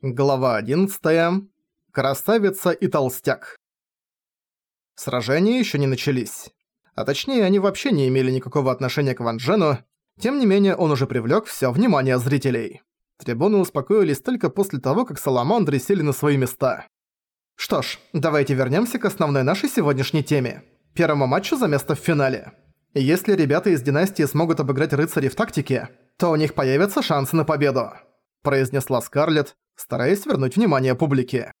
Глава 11. Красавица и толстяк. Сражения еще не начались. А точнее, они вообще не имели никакого отношения к Ван Джену, тем не менее он уже привлек все внимание зрителей. Трибуны успокоились только после того, как саламандры сели на свои места. Что ж, давайте вернемся к основной нашей сегодняшней теме. Первому матчу за место в финале. Если ребята из династии смогут обыграть рыцарей в тактике, то у них появятся шансы на победу произнесла Скарлетт, стараясь вернуть внимание публики.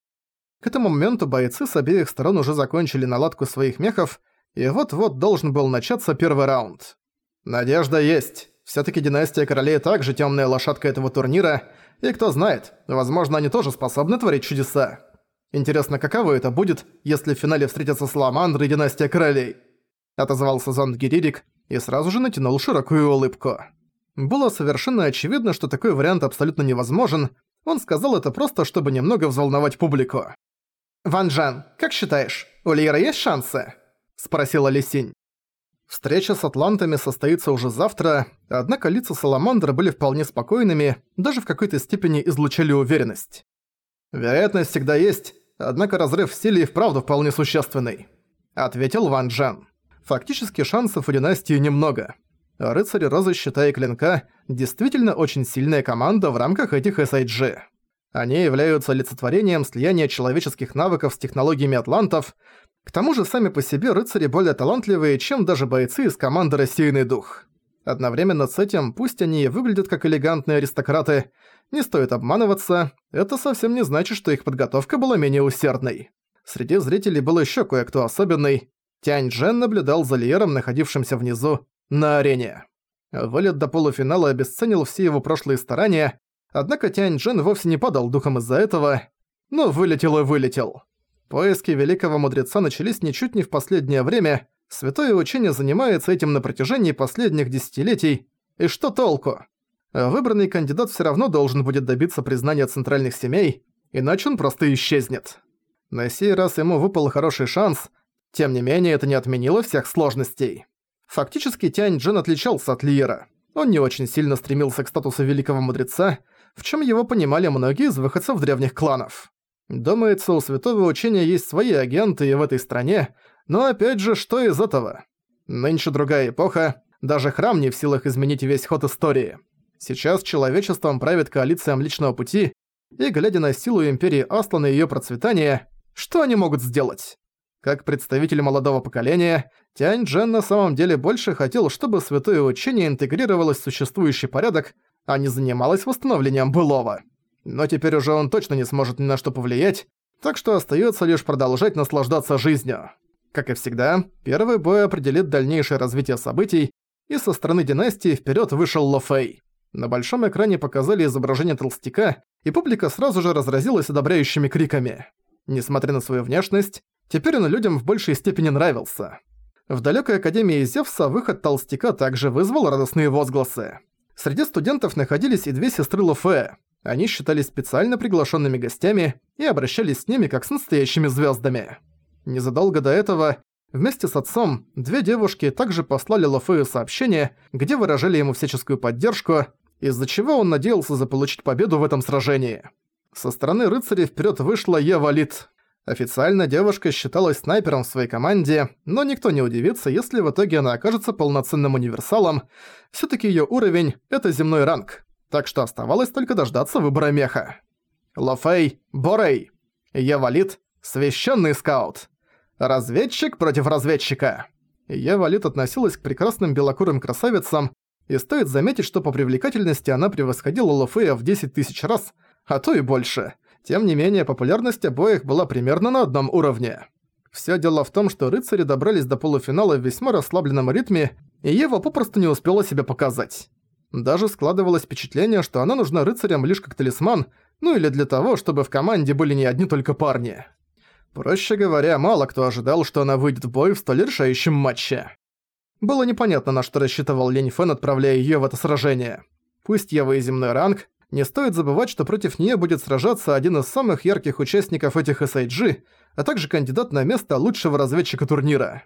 К этому моменту бойцы с обеих сторон уже закончили наладку своих мехов, и вот-вот должен был начаться первый раунд. Надежда есть. Всё-таки династия королей также тёмная лошадка этого турнира, и кто знает, возможно, они тоже способны творить чудеса. Интересно, каково это будет, если в финале встретятся Саламандр и династия королей? Отозвался Зонд Гиририк и сразу же натянул широкую улыбку. Было совершенно очевидно, что такой вариант абсолютно невозможен. Он сказал это просто, чтобы немного взволновать публику. «Ван Джен, как считаешь, у Лиера есть шансы?» – спросила Лисинь. Встреча с атлантами состоится уже завтра, однако лица Саламандра были вполне спокойными, даже в какой-то степени излучали уверенность. «Вероятность всегда есть, однако разрыв в силе и вправду вполне существенный», – ответил Ван Джен. «Фактически шансов у династии немного. Рыцари Розы Щита Клинка действительно очень сильная команда в рамках этих SIG. Они являются олицетворением слияния человеческих навыков с технологиями атлантов, к тому же сами по себе рыцари более талантливые, чем даже бойцы из команды «Рассеянный дух». Одновременно с этим, пусть они и выглядят как элегантные аристократы, не стоит обманываться, это совсем не значит, что их подготовка была менее усердной. Среди зрителей был еще кое-кто особенный. Тянь Джен наблюдал за Лиером, находившимся внизу, на арене. Вылет до полуфинала обесценил все его прошлые старания, однако Тянь Джен вовсе не падал духом из-за этого, но вылетел и вылетел. Поиски великого мудреца начались ничуть не в последнее время, святое учение занимается этим на протяжении последних десятилетий, и что толку? Выбранный кандидат все равно должен будет добиться признания центральных семей, иначе он просто исчезнет. На сей раз ему выпал хороший шанс, тем не менее это не отменило всех сложностей. Фактически Тянь Джен отличался от Лиера. Он не очень сильно стремился к статусу великого мудреца, в чем его понимали многие из выходцев древних кланов. Думается, у святого учения есть свои агенты и в этой стране, но опять же, что из этого? Нынче другая эпоха, даже храм не в силах изменить весь ход истории. Сейчас человечеством правит коалиция Млечного Пути, и глядя на силу Империи Аслана и её процветание, что они могут сделать? Как представитель молодого поколения, Тянь Джен на самом деле больше хотел, чтобы святое учение интегрировалось в существующий порядок, а не занималось восстановлением былого. Но теперь уже он точно не сможет ни на что повлиять, так что остается лишь продолжать наслаждаться жизнью. Как и всегда, первый бой определит дальнейшее развитие событий, и со стороны династии вперед вышел Ло Фэй. На большом экране показали изображение толстяка, и публика сразу же разразилась одобряющими криками. Несмотря на свою внешность, Теперь он людям в большей степени нравился. В далекой Академии Зевса выход толстяка также вызвал радостные возгласы. Среди студентов находились и две сестры Луфе. Они считались специально приглашенными гостями и обращались с ними как с настоящими звездами. Незадолго до этого, вместе с отцом, две девушки также послали Луфею сообщение, где выражали ему всяческую поддержку, из-за чего он надеялся заполучить победу в этом сражении. Со стороны рыцарей вперед вышла Ева Лит. Официально девушка считалась снайпером в своей команде, но никто не удивится, если в итоге она окажется полноценным универсалом. Всё-таки её уровень — это земной ранг, так что оставалось только дождаться выбора меха. Лофей Борей. Евалит — священный скаут. Разведчик против разведчика. Евалит относилась к прекрасным белокурым красавицам, и стоит заметить, что по привлекательности она превосходила Лофея в 10 тысяч раз, а то и больше — тем не менее, популярность обоих была примерно на одном уровне. Всё дело в том, что рыцари добрались до полуфинала в весьма расслабленном ритме, и Ева попросту не успела себя показать. Даже складывалось впечатление, что она нужна рыцарям лишь как талисман, ну или для того, чтобы в команде были не одни только парни. Проще говоря, мало кто ожидал, что она выйдет в бой в столь решающем матче. Было непонятно, на что рассчитывал Лень Фэн, отправляя её в это сражение. Пусть Ева и земной ранг, не стоит забывать, что против нее будет сражаться один из самых ярких участников этих SIG, а также кандидат на место лучшего разведчика турнира.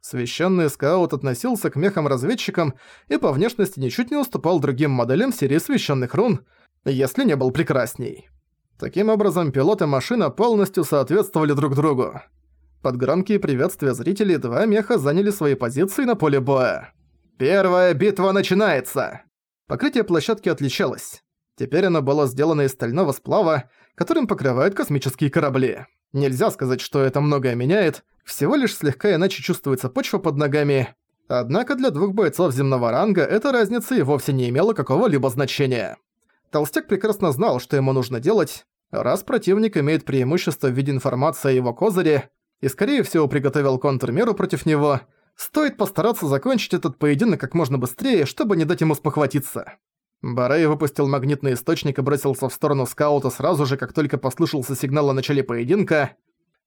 Священный скаут относился к мехам-разведчикам и по внешности ничуть не уступал другим моделям серии священных рун, если не был прекрасней. Таким образом, пилот и машина полностью соответствовали друг другу. Под громкие приветствия зрителей два меха заняли свои позиции на поле боя. «Первая битва начинается!» Покрытие площадки отличалось. Теперь оно было сделано из стального сплава, которым покрывают космические корабли. Нельзя сказать, что это многое меняет, всего лишь слегка иначе чувствуется почва под ногами. Однако для двух бойцов земного ранга эта разница и вовсе не имела какого-либо значения. Толстяк прекрасно знал, что ему нужно делать, раз противник имеет преимущество в виде информации о его козыре и, скорее всего, приготовил контрмеру против него, стоит постараться закончить этот поединок как можно быстрее, чтобы не дать ему спохватиться. Барей выпустил магнитный источник и бросился в сторону скаута сразу же, как только послышался сигнал о начале поединка.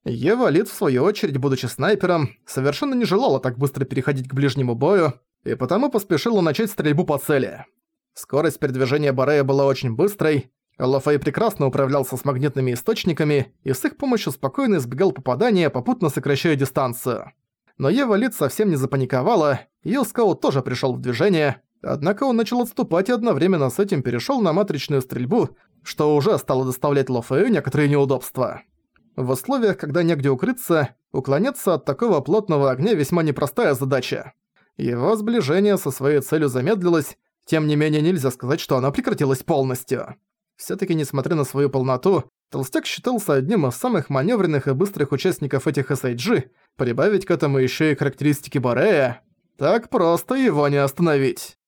Ева Лид, в свою очередь, будучи снайпером, совершенно не желала так быстро переходить к ближнему бою, и потому поспешила начать стрельбу по цели. Скорость передвижения Барея была очень быстрой, Лафей прекрасно управлялся с магнитными источниками и с их помощью спокойно избегал попадания, попутно сокращая дистанцию. Но Ева Лид совсем не запаниковала, её скаут тоже пришёл в движение, однако он начал отступать и одновременно с этим перешёл на матричную стрельбу, что уже стало доставлять Лафею некоторые неудобства. В условиях, когда негде укрыться, уклоняться от такого плотного огня весьма непростая задача. Его сближение со своей целью замедлилось, тем не менее нельзя сказать, что оно прекратилось полностью. Всё-таки, несмотря на свою полноту, Толстяк считался одним из самых маневренных и быстрых участников этих SIG, прибавить к этому ещё и характеристики Борея, так просто его не остановить.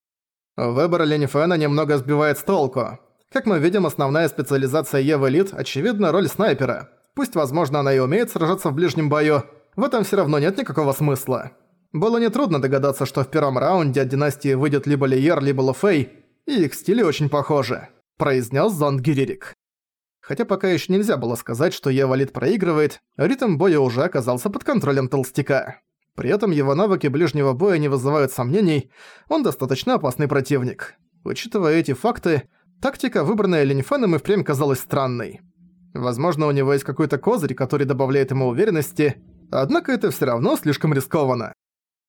Выбор Ленифена немного сбивает с толку. Как мы видим, основная специализация Евы Лид, очевидно, роль снайпера. Пусть, возможно, она и умеет сражаться в ближнем бою, в этом всё равно нет никакого смысла. Было нетрудно догадаться, что в первом раунде от династии выйдет либо Лиер, либо Лофей, и их стили очень похожи произнес Зонд Гиририк. Хотя пока еще нельзя было сказать, что Евалит проигрывает, ритм боя уже оказался под контролем толстяка. При этом его навыки ближнего боя не вызывают сомнений, он достаточно опасный противник. Учитывая эти факты, тактика, выбранная Ленифеном, и впрямь казалась странной. Возможно, у него есть какой-то козырь, который добавляет ему уверенности, однако это все равно слишком рискованно.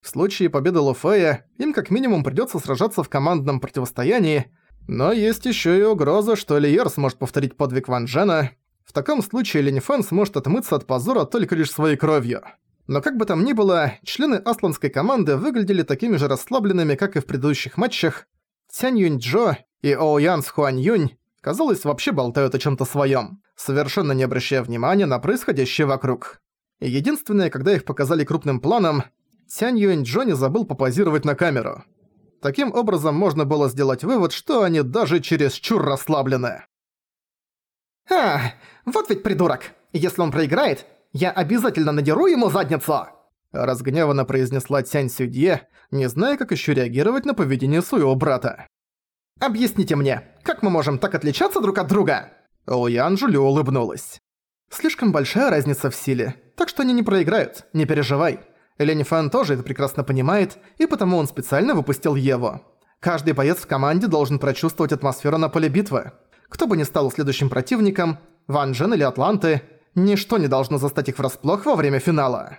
В случае победы Луфея, им как минимум придется сражаться в командном противостоянии, но есть еще и угроза, что Лиер сможет повторить подвиг Ван Джена. В таком случае Линь Фэн сможет отмыться от позора только лишь своей кровью. Но как бы там ни было, члены асланской команды выглядели такими же расслабленными, как и в предыдущих матчах. Цянь Юнь Джо и Оу Ян с Хуань Юнь, казалось, вообще болтают о чем то своем, совершенно не обращая внимания на происходящее вокруг. И единственное, когда их показали крупным планом, Цянь Юнь Джо не забыл попозировать на камеру. Таким образом, можно было сделать вывод, что они даже чересчур расслаблены. «А, вот ведь придурок! Если он проиграет, я обязательно надеру ему задницу!» Разгневанно произнесла Тянь Сюдье, не зная, как еще реагировать на поведение своего брата. «Объясните мне, как мы можем так отличаться друг от друга?» Оуян Жулю улыбнулась. «Слишком большая разница в силе, так что они не проиграют, не переживай. Лени Фэн тоже это прекрасно понимает, и потому он специально выпустил Еву. Каждый боец в команде должен прочувствовать атмосферу на поле битвы. Кто бы ни стал следующим противником, Ван Джен или Атланты, ничто не должно застать их врасплох во время финала.